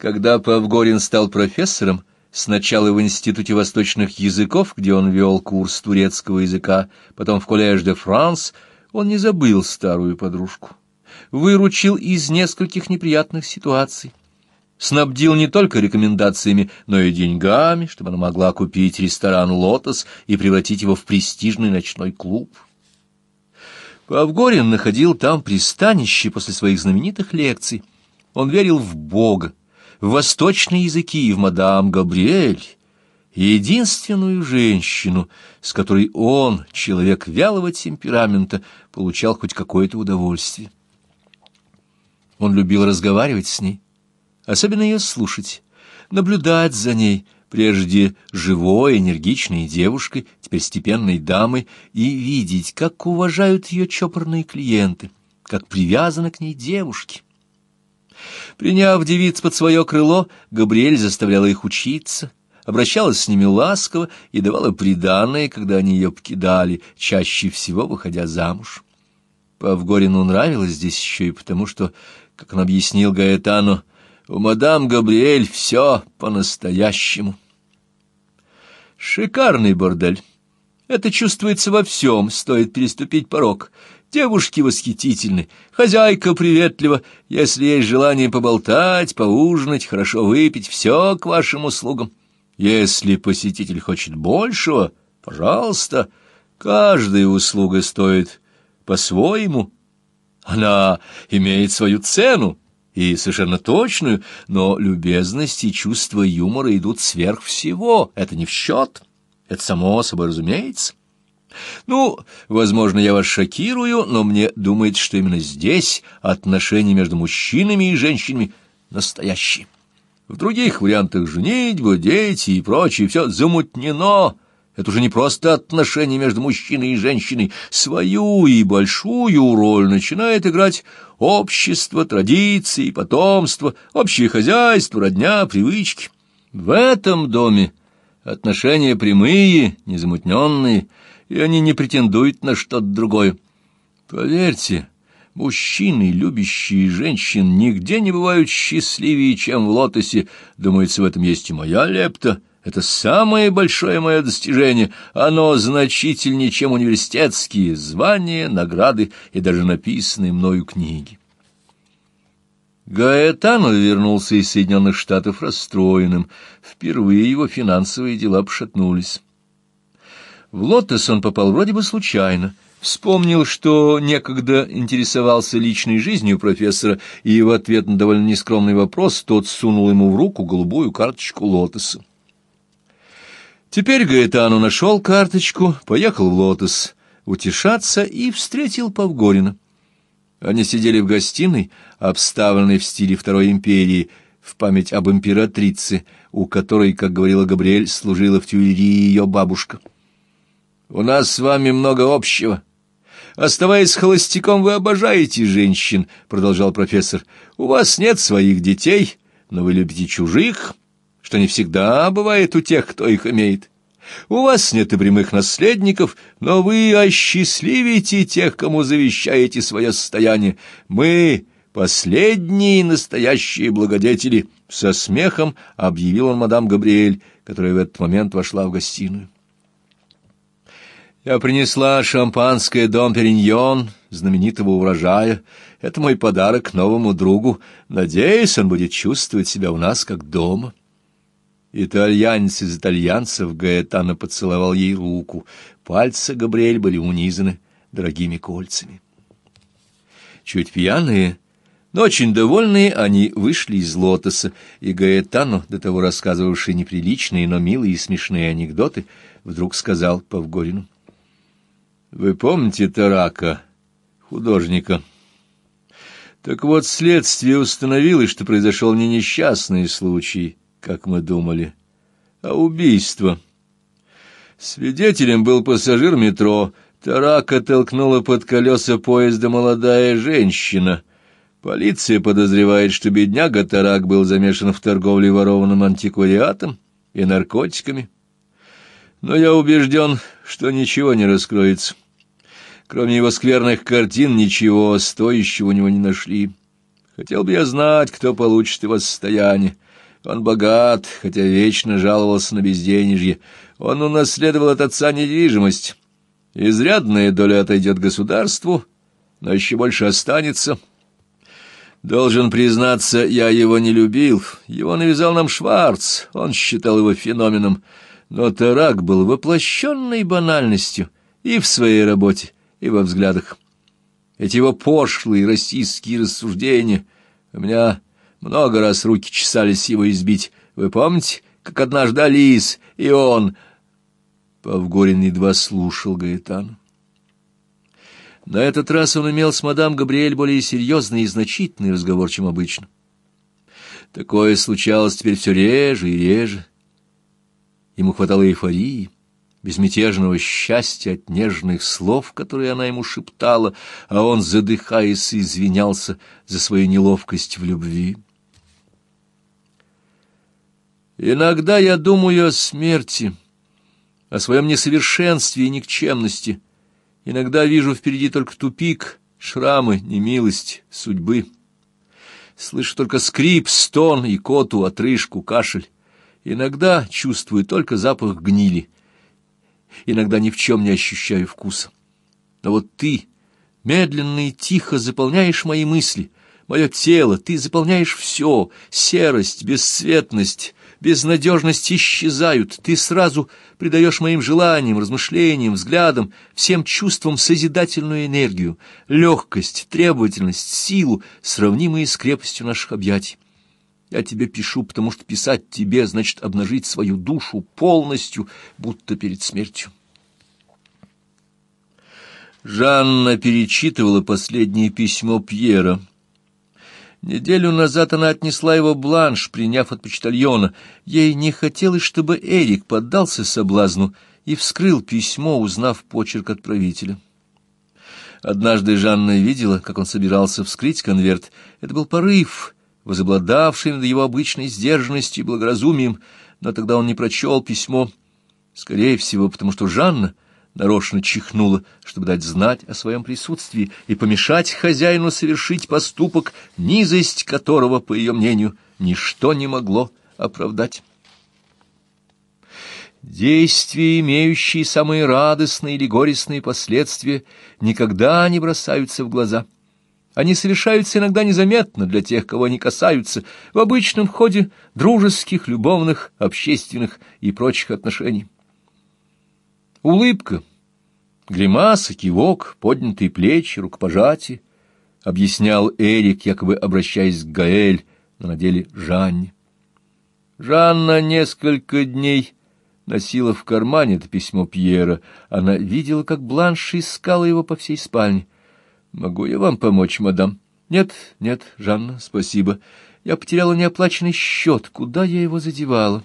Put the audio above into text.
Когда Павгорин стал профессором, сначала в Институте восточных языков, где он вел курс турецкого языка, потом в Коллеж де Франс, он не забыл старую подружку. Выручил из нескольких неприятных ситуаций. Снабдил не только рекомендациями, но и деньгами, чтобы она могла купить ресторан «Лотос» и превратить его в престижный ночной клуб. Павгорин находил там пристанище после своих знаменитых лекций. Он верил в Бога, в восточные языки и в мадам Габриэль, единственную женщину, с которой он, человек вялого темперамента, получал хоть какое-то удовольствие. Он любил разговаривать с ней, особенно ее слушать, наблюдать за ней, прежде живой, энергичной девушкой, теперь степенной дамой, и видеть, как уважают ее чопорные клиенты, как привязаны к ней девушки. Приняв девиц под свое крыло, Габриэль заставляла их учиться, обращалась с ними ласково и давала приданное, когда они ее покидали, чаще всего выходя замуж. Павгорину нравилось здесь еще и потому, что, как он объяснил Гаэтану, у мадам Габриэль все по-настоящему. Шикарный бордель. Это чувствуется во всем, стоит переступить порог. Девушки восхитительны, хозяйка приветлива. Если есть желание поболтать, поужинать, хорошо выпить, все к вашим услугам. Если посетитель хочет большего, пожалуйста, каждая услуга стоит по-своему. Она имеет свою цену, и совершенно точную, но любезность и чувство юмора идут сверх всего. Это не в счет, это само собой разумеется. Ну, возможно, я вас шокирую, но мне думается, что именно здесь отношения между мужчинами и женщинами настоящие. В других вариантах женитьба, дети и прочее все замутнено. Это уже не просто отношения между мужчиной и женщиной. Свою и большую роль начинает играть общество, традиции, потомство, общее хозяйство, родня, привычки. В этом доме отношения прямые, незамутненные, и они не претендуют на что-то другое. Поверьте, мужчины, любящие женщин, нигде не бывают счастливее, чем в лотосе. Думается, в этом есть и моя лепта. Это самое большое мое достижение. Оно значительнее, чем университетские звания, награды и даже написанные мною книги. Гаэтано вернулся из Соединенных Штатов расстроенным. Впервые его финансовые дела пошатнулись. В Лотос он попал вроде бы случайно. Вспомнил, что некогда интересовался личной жизнью профессора, и в ответ на довольно нескромный вопрос тот сунул ему в руку голубую карточку Лотоса. Теперь Гаэтану нашел карточку, поехал в Лотос утешаться и встретил Павгорина. Они сидели в гостиной, обставленной в стиле Второй империи, в память об императрице, у которой, как говорила Габриэль, служила в Тюильрии ее бабушка. У нас с вами много общего. Оставаясь холостяком, вы обожаете женщин, — продолжал профессор. У вас нет своих детей, но вы любите чужих, что не всегда бывает у тех, кто их имеет. У вас нет и прямых наследников, но вы осчастливите тех, кому завещаете свое состояние. Мы — последние настоящие благодетели, — со смехом объявил он мадам Габриэль, которая в этот момент вошла в гостиную. Я принесла шампанское «Дом Периньон» знаменитого урожая. Это мой подарок новому другу. Надеюсь, он будет чувствовать себя у нас как дома. Итальянец из итальянцев Гаэтана поцеловал ей руку. Пальцы Габриэль были унизаны дорогими кольцами. Чуть пьяные, но очень довольные, они вышли из лотоса, и Гаэтану, до того рассказывавший неприличные, но милые и смешные анекдоты, вдруг сказал Павгорину. Вы помните Тарака, художника? Так вот, следствие установило, что произошел не несчастный случай, как мы думали, а убийство. Свидетелем был пассажир метро. Тарака толкнула под колеса поезда молодая женщина. Полиция подозревает, что бедняга Тарак был замешан в торговле ворованным антиквариатом и наркотиками но я убежден, что ничего не раскроется. Кроме его скверных картин, ничего стоящего у него не нашли. Хотел бы я знать, кто получит его состояние. Он богат, хотя вечно жаловался на безденежье. Он унаследовал от отца недвижимость. Изрядная доля отойдет государству, но еще больше останется. Должен признаться, я его не любил. Его навязал нам Шварц, он считал его феноменом. Но Тарак был воплощенной банальностью и в своей работе, и во взглядах. Эти его пошлые российские рассуждения у меня много раз руки чесались его избить. Вы помните, как однажды Алис и он... Павгорин едва слушал Гаэтана. На этот раз он имел с мадам Габриэль более серьезный и значительный разговор, чем обычно. Такое случалось теперь все реже и реже. Ему хватало эйфории, безмятежного счастья от нежных слов, которые она ему шептала, а он, задыхаясь, извинялся за свою неловкость в любви. Иногда я думаю о смерти, о своем несовершенстве и никчемности. Иногда вижу впереди только тупик, шрамы, немилость, судьбы. Слышу только скрип, стон и коту, отрыжку, кашель. Иногда чувствую только запах гнили. Иногда ни в чем не ощущаю вкуса. Но вот ты медленно и тихо заполняешь мои мысли, мое тело, ты заполняешь все — серость, бесцветность, безнадежность исчезают, ты сразу придаешь моим желаниям, размышлениям, взглядам, всем чувствам созидательную энергию, легкость, требовательность, силу, сравнимые с крепостью наших объятий. Я тебе пишу, потому что писать тебе значит обнажить свою душу полностью, будто перед смертью. Жанна перечитывала последнее письмо Пьера. Неделю назад она отнесла его бланш, приняв от почтальона. Ей не хотелось, чтобы Эрик поддался соблазну и вскрыл письмо, узнав почерк отправителя. Однажды Жанна видела, как он собирался вскрыть конверт. Это был порыв, возобладавший над его обычной сдержанностью и благоразумием, но тогда он не прочел письмо. Скорее всего, потому что Жанна нарочно чихнула, чтобы дать знать о своем присутствии и помешать хозяину совершить поступок, низость которого, по ее мнению, ничто не могло оправдать. Действия, имеющие самые радостные или горестные последствия, никогда не бросаются в глаза. Они совершаются иногда незаметно для тех, кого они касаются, в обычном ходе дружеских, любовных, общественных и прочих отношений. Улыбка, гримаса, кивок, поднятые плечи, рукопожатие, объяснял Эрик, якобы обращаясь к Гаэль, но на деле Жанне. Жанна несколько дней носила в кармане это письмо Пьера. Она видела, как Бланш искала его по всей спальне. «Могу я вам помочь, мадам?» «Нет, нет, Жанна, спасибо. Я потеряла неоплаченный счет. Куда я его задевала?»